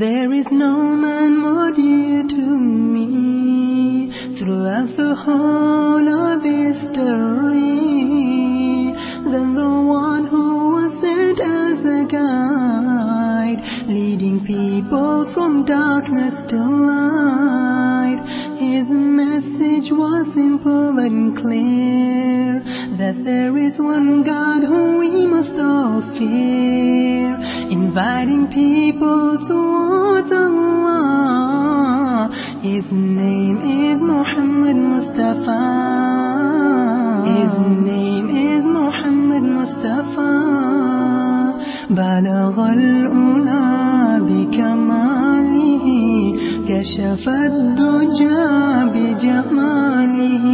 There is no man more dear to me throughout the whole of history than the one who was sent as a guide, leading people from darkness to light. His message was simple and clear that there is one God whom we must all fear, inviting people towards Allah. His name is Muhammad Mustafa. His name is Muhammad Mustafa. بلغ الأولى بكماله كشف الدجى بجماله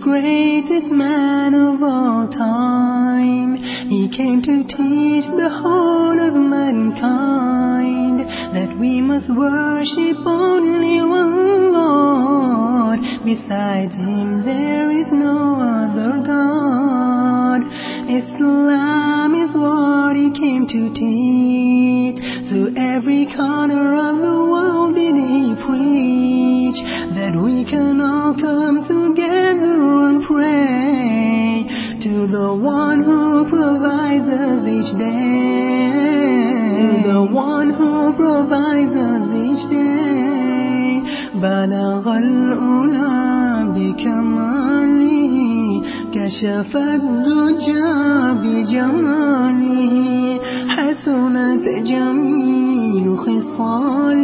greatest man of all time. He came to teach the whole of mankind that we must worship only one Lord. Besides Him there is no other God. Islam is what He came to teach. To every corner of the world did He preach that we can all come together to the one who provides us each day. To the one who provides us each day. بلغ الأولى بكماله كشف الدجى بجماله حسنت جميع خصاله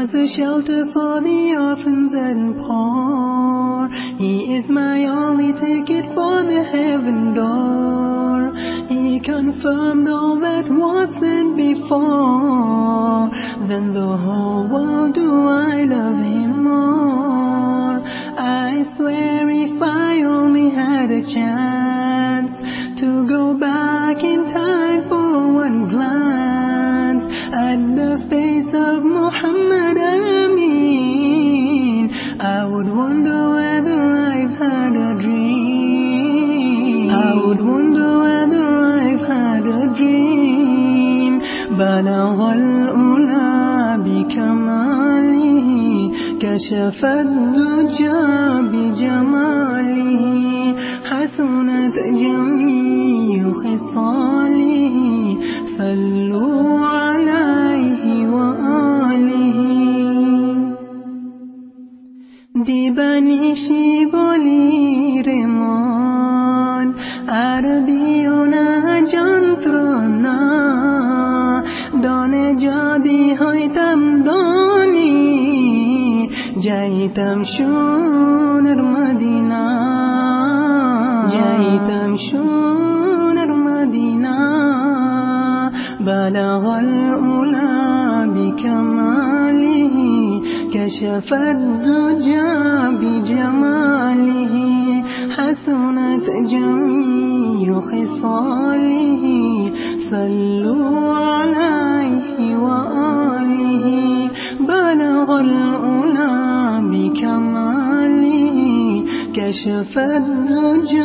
was a shelter for the orphans and poor. He is my only ticket for the heaven door. He confirmed all that was said before. Then the whole world do I love him more. I swear if I only had a chance بلغ الأولى بكماله كشف الدجى بجماله. حسنت جميع خصاله صلوا عليه وآله. ببني شيبولي رمان أرضي جاي تمشون المدينة جاي تمشون المدينة بلغ الأولى بكماله كشف الدجى بجماله. حسنت جميع خصاله. صلوا كشف الدجى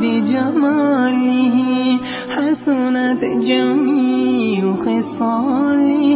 بجماله حسنت جميع خصاله